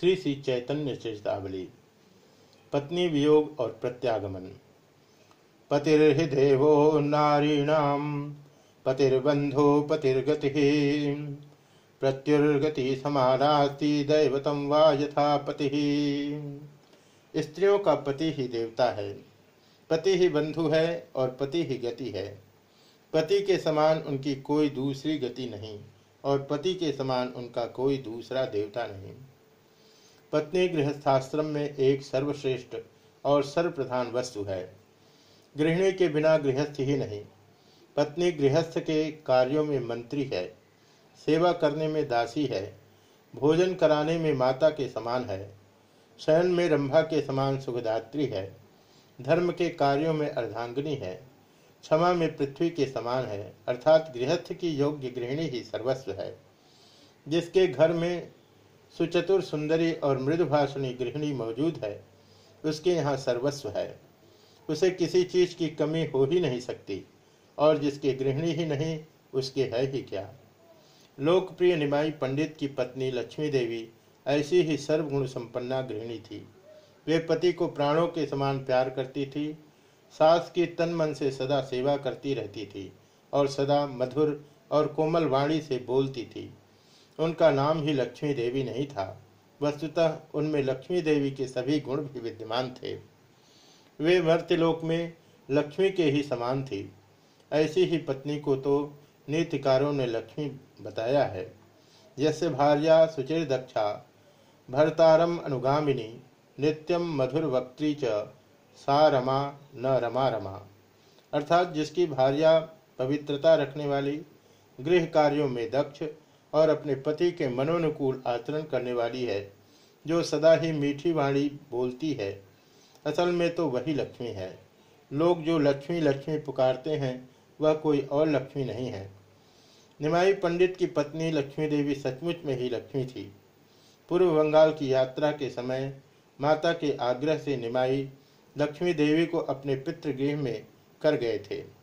श्री श्री चैतन्य चेतावली पत्नी वियोग और प्रत्यागमन। पतिर्देवो नारीणाम पतिर्बंधो पतिर्गति, प्रत्युर्गति समानास्ति दैवतम वा यथा पति। स्त्रियों का पति ही देवता है, पति ही बंधु है और पति ही गति है। पति के समान उनकी कोई दूसरी गति नहीं और पति के समान उनका कोई दूसरा देवता नहीं। पत्नी गृहस्थाश्रम में एक सर्वश्रेष्ठ और सर्वप्रधान वस्तु है। गृहिणी के बिना गृहस्थ ही नहीं, पत्नी गृहस्थ के कार्यों में मंत्री है, सेवा करने में दासी है, भोजन कराने में माता के समान है, शयन में रंभा के समान सुखदात्री है, धर्म के कार्यों में अर्धांगिनी है, क्षमा में पृथ्वी के समान है, अर्थात गृहस्थ की योग्य गृहिणी ही सर्वस्व है, जिसके घर में सुचतुर सुंदरी और मृदुभाषणी गृहिणी मौजूद है। उसके यहाँ सर्वस्व है। उसे किसी चीज़ की कमी हो ही नहीं सकती, और जिसकी गृहिणी ही नहीं, उसके है ही क्या? लोकप्रिय निमाई पंडित की पत्नी लक्ष्मी देवी ऐसी ही सर्वगुण संपन्ना गृहिणी थी। वे पति को प्राणों के समान प्यार करती थी, सास की तन मन से सदा सेवा करती रहती थी, और सदा मधुर और कोमल वाणी से बोलती थी। उनका नाम ही लक्ष्मी देवी नहीं था। वस्तुतः उनमें लक्ष्मी देवी के सभी गुण भी विद्यमान थे। वे मर्त्यलोक में लक्ष्मी के ही समान थी। ऐसी ही पत्नी को तो नीतिकारों ने लक्ष्मी बताया है। जैसे भार्या सुचिर दक्षा, भरतारम अनुगामिनी नित्यम मधुर वक्त्री च सा रमा न रमा रमा। अर्थात जिसकी भार्या पवित्रता रखने वाली, गृह कार्यों में दक्ष और अपने पति के मनोनुकूल आचरण करने वाली है, जो सदा ही मीठी वाणी बोलती है। असल में तो वही लक्ष्मी है। लोग जो लक्ष्मी लक्ष्मी पुकारते हैं, वह कोई और लक्ष्मी नहीं है। निमाई पंडित की पत्नी लक्ष्मी देवी सचमुच में ही लक्ष्मी थी। पूर्व बंगाल की यात्रा के समय माता के आग्रह से निमाई लक्ष्मी देवी को अपने पितृगृह में कर गए थे।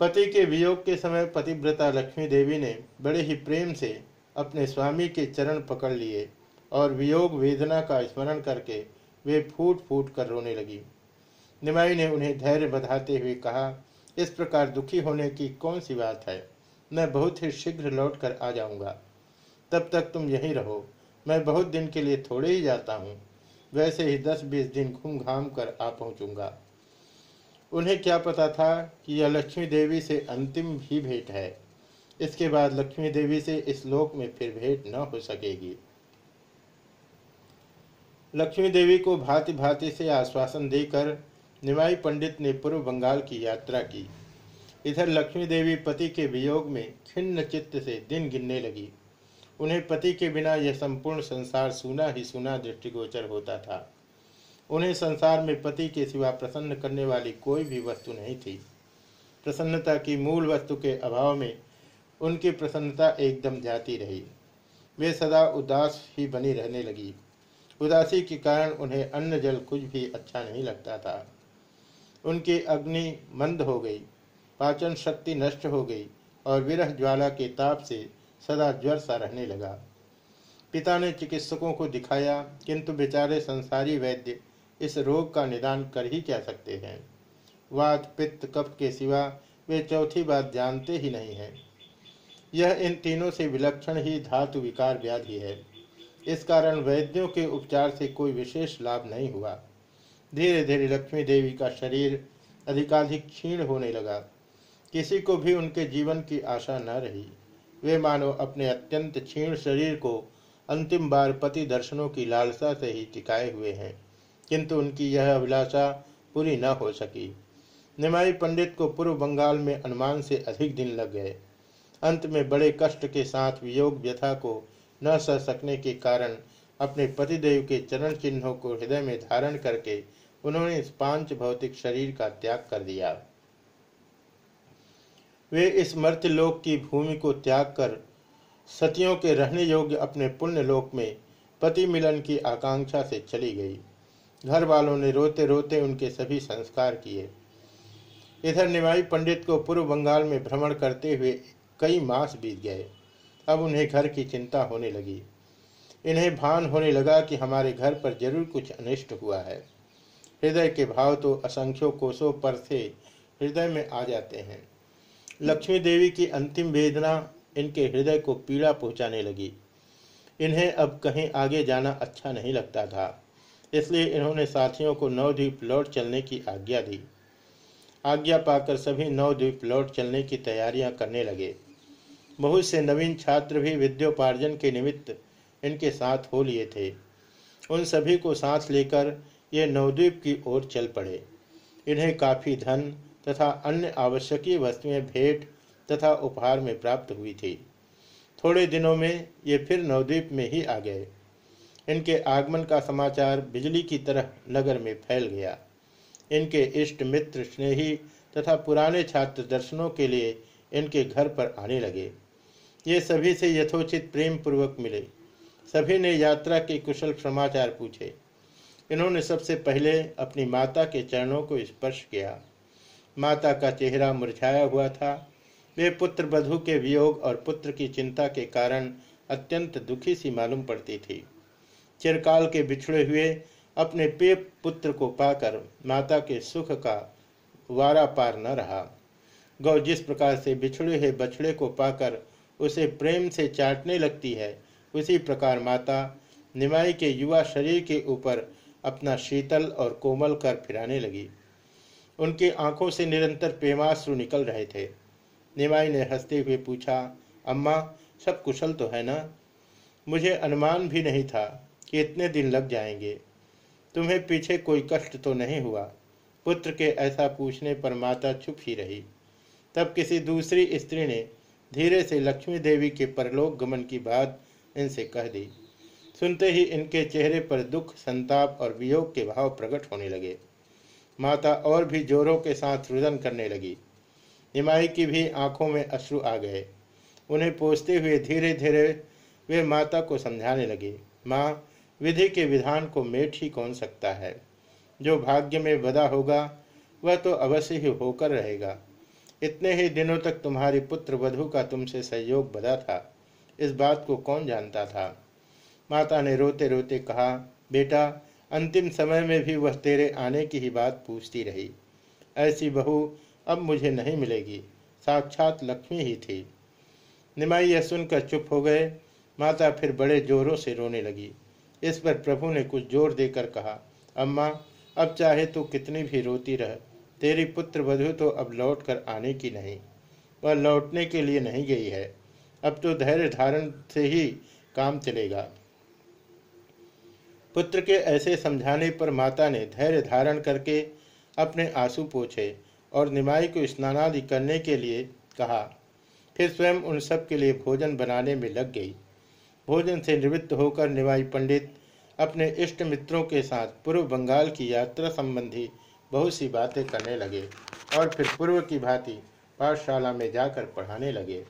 पति के वियोग के समय पतिव्रता लक्ष्मी देवी ने बड़े ही प्रेम से अपने स्वामी के चरण पकड़ लिए और वियोग वेदना का स्मरण करके वे फूट फूट कर रोने लगी। निमाई ने उन्हें धैर्य बधाते हुए कहा, इस प्रकार दुखी होने की कौन सी बात है? मैं बहुत ही शीघ्र लौट कर आ जाऊँगा। तब तक तुम यहीं रहो। मैं बहुत दिन के लिए थोड़े ही जाता हूँ। वैसे ही दस बीस दिन घूम घाम कर आ पहुँचूँगा। उन्हें क्या पता था कि यह लक्ष्मी देवी से अंतिम भी भेंट है? इसके बाद लक्ष्मी देवी से इस लोक में फिर भेंट न हो सकेगी। लक्ष्मी देवी को भांति भांति से आश्वासन देकर निमाई पंडित ने पूर्व बंगाल की यात्रा की। इधर लक्ष्मी देवी पति के वियोग में खिन्न चित्त से दिन गिनने लगी। उन्हें पति के बिना यह संपूर्ण संसार सुना ही सुना दृष्टिगोचर होता था। उन्हें संसार में पति के सिवा प्रसन्न करने वाली कोई भी वस्तु नहीं थी। प्रसन्नता की मूल वस्तु के अभाव में उनकी प्रसन्नता एकदम जाती रही। वे सदा उदास ही बनी रहने लगी। उदासी के कारण उन्हें अन्न जल कुछ भी अच्छा नहीं लगता था। उनकी अग्नि मंद हो गई, पाचन शक्ति नष्ट हो गई और विरह ज्वाला के ताप से सदा ज्वर सा रहने लगा। पिता ने चिकित्सकों को दिखाया, किंतु बेचारे संसारी वैद्य इस रोग का निदान कर ही क्या सकते हैं? वात, पित्त कप के सिवा वे चौथी बात जानते ही नहीं हैं। यह इन तीनों से विलक्षण ही धातु विकार व्याधि है। इस कारण वैद्यों के उपचार से कोई विशेष लाभ नहीं हुआ। धीरे धीरे लक्ष्मी देवी का शरीर अधिकाधिक क्षीण होने लगा। किसी को भी उनके जीवन की आशा न रही। वे मानो अपने अत्यंत क्षीण शरीर को अंतिम बार पति दर्शनों की लालसा से ही टिकाए हुए हैं। किंतु उनकी यह अभिलाषा पूरी न हो सकी। निमाई पंडित को पूर्व बंगाल में अनुमान से अधिक दिन लग गए। अंत में बड़े कष्ट के साथ वियोग व्यथा को न सह सकने के कारण अपने पतिदेव के चरण चिन्हों को हृदय में धारण करके उन्होंने इस पाँच भौतिक शरीर का त्याग कर दिया। वे इस मर्त्यलोक की भूमि को त्याग कर सतियों के रहने योग्य अपने पुण्य लोक में पति मिलन की आकांक्षा से चली गई। घर वालों ने रोते रोते उनके सभी संस्कार किए। इधर निमाई पंडित को पूर्व बंगाल में भ्रमण करते हुए कई मास बीत गए। अब उन्हें घर की चिंता होने लगी। इन्हें भान होने लगा कि हमारे घर पर ज़रूर कुछ अनिष्ट हुआ है। हृदय के भाव तो असंख्यों कोसों पर से हृदय में आ जाते हैं। लक्ष्मी देवी की अंतिम वेदना इनके हृदय को पीड़ा पहुँचाने लगी। इन्हें अब कहीं आगे जाना अच्छा नहीं लगता था। इसलिए इन्होंने साथियों को नवद्वीप लौट चलने की आज्ञा दी। आज्ञा पाकर सभी नवद्वीप लौट चलने की तैयारियाँ करने लगे। बहुत से नवीन छात्र भी विद्योपार्जन के निमित्त इनके साथ हो लिए थे। उन सभी को साथ लेकर ये नवद्वीप की ओर चल पड़े। इन्हें काफ़ी धन तथा अन्य आवश्यकीय वस्तुएँ भेंट तथा उपहार में प्राप्त हुई थी। थोड़े दिनों में ये फिर नवद्वीप में ही आ गए। इनके आगमन का समाचार बिजली की तरह नगर में फैल गया। इनके इष्ट मित्र स्नेही तथा पुराने छात्र दर्शनों के लिए इनके घर पर आने लगे। ये सभी से यथोचित प्रेम पूर्वक मिले। सभी ने यात्रा के कुशल समाचार पूछे। इन्होंने सबसे पहले अपनी माता के चरणों को स्पर्श किया। माता का चेहरा मुरझाया हुआ था। वे पुत्र बधु के वियोग और पुत्र की चिंता के कारण अत्यंत दुखी सी मालूम पड़ती थी। चिरकाल के बिछड़े हुए अपने पे पुत्र को पाकर माता के सुख का वारा पार न रहा। गौ जिस प्रकार से बिछड़े हुए बछड़े को पाकर उसे प्रेम से चाटने लगती है, उसी प्रकार माता निमाई के युवा शरीर के ऊपर अपना शीतल और कोमल कर फिराने लगी। उनकी आँखों से निरंतर प्रेमाश्रु निकल रहे थे। निमाई ने हँसते हुए पूछा, अम्मा, सब कुशल तो है ना? मुझे अनुमान भी नहीं था कि इतने दिन लग जाएँगे। तुम्हें पीछे कोई कष्ट तो नहीं हुआ? पुत्र के ऐसा पूछने पर माता चुप ही रही। तब किसी दूसरी स्त्री ने धीरे से लक्ष्मी देवी के परलोक गमन की बात इनसे कह दी। सुनते ही इनके चेहरे पर दुख, संताप और वियोग के भाव प्रकट होने लगे। माता और भी जोरों के साथ रुदन करने लगी। निमाई की भी आँखों में अश्रु आ गए। उन्हें पोसते हुए धीरे धीरे वे माता को समझाने लगे, माँ विधि के विधान को मेट ही कौन सकता है? जो भाग्य में बदा होगा, वह तो अवश्य ही होकर रहेगा। इतने ही दिनों तक तुम्हारी पुत्र वधु का तुमसे सहयोग बदा था। इस बात को कौन जानता था? माता ने रोते रोते कहा, बेटा, अंतिम समय में भी वह तेरे आने की ही बात पूछती रही। ऐसी बहू अब मुझे नहीं मिलेगी। साक्षात लक्ष्मी ही थी। निमाई यह सुनकर चुप हो गए। माता फिर बड़े जोरों से रोने लगी। इस पर प्रभु ने कुछ ज़ोर देकर कहा, अम्मा, अब चाहे तो कितनी भी रोती रह, तेरी पुत्र वधु तो अब लौट कर आने की नहीं, वह लौटने के लिए नहीं गई है। अब तो धैर्य धारण से ही काम चलेगा। पुत्र के ऐसे समझाने पर माता ने धैर्य धारण करके अपने आँसू पोछे और निमाई को स्नानादि करने के लिए कहा। फिर स्वयं उन सब के लिए भोजन बनाने में लग गई। भोजन से निवृत्त होकर निवाई पंडित, अपने इष्ट मित्रों के साथ पूर्व बंगाल की यात्रा संबंधी बहुत सी बातें करने लगे और फिर पूर्व की भांति पाठशाला में जाकर पढ़ाने लगे।